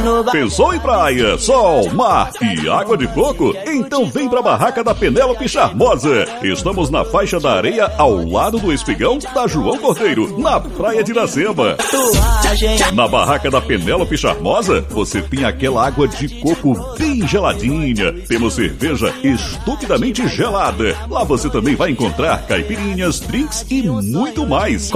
No Pensou em praia, sol, mar e água de coco? Então vem pra barraca da Penélope Charmosa. Estamos na faixa da areia ao lado do espigão da João Cordeiro, na praia de Iracema. Na barraca da Penélope Charmosa, você tem aquela água de coco bem geladinha. Temos cerveja estupidamente gelada. Lá você também vai encontrar caipirinhas, drinks e muito mais.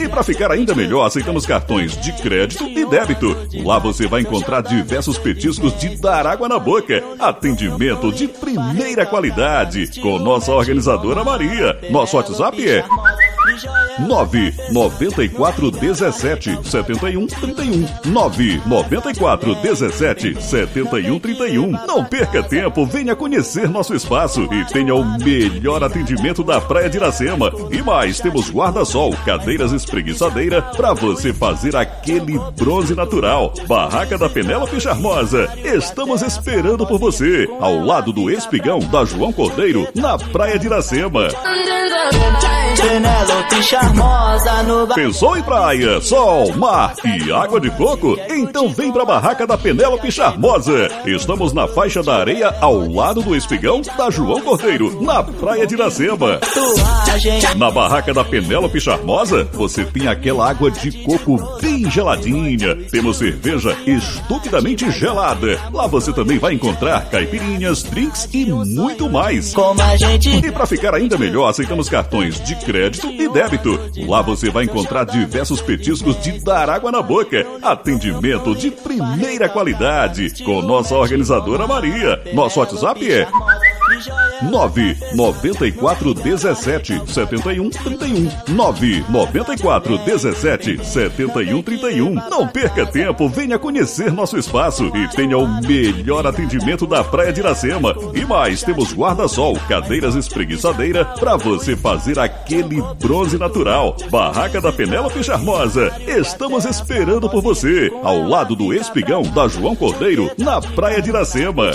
E para ficar ainda melhor, aceitamos cartões de crédito e débito. Lá você vai encontrar diversos petiscos de dar água na boca. Atendimento de primeira qualidade. Com nossa organizadora Maria. Nosso WhatsApp é 994 17 71 31. 994 17 71 31. Não perca tempo, venha conhecer nosso espaço e tenha o melhor atendimento da Praia de Iracema. E mais, temos guarda-sol, cadeiras espreguiçadeira para você fazer aquele bronze natural. Barraca da Penélope Charmosa. Estamos esperando por você, ao lado do espigão da João Cordeiro, na Praia de Iracema. Penélope Charmosa no Pensou em praia, sol, mar e água de coco? Então vem pra barraca da Penélope Charmosa. Estamos na faixa da areia ao lado do espigão da João Cordeiro, na praia de Iracema. Na barraca da Penélope Charmosa, você tem aquela água de coco bem geladinha. Temos cerveja estupidamente gelada. Lá você também vai encontrar caipirinhas, drinks e muito mais. Como a gente E para ficar ainda melhor, aceitamos cartões de crédito e débito. Lá você vai encontrar diversos petiscos de dar água na boca. Atendimento de primeira qualidade. Com nossa organizadora Maria. Nosso WhatsApp é 994 17 71 31. 994 17 71 31. Não perca tempo, venha conhecer nosso espaço e tenha o melhor atendimento da Praia de Iracema. E mais, temos guarda-sol, cadeiras espreguiçadeira para você fazer aquele bronze natural. Barraca da Penélope Charmosa. Estamos esperando por você, ao lado do espigão da João Cordeiro, na Praia de Iracema.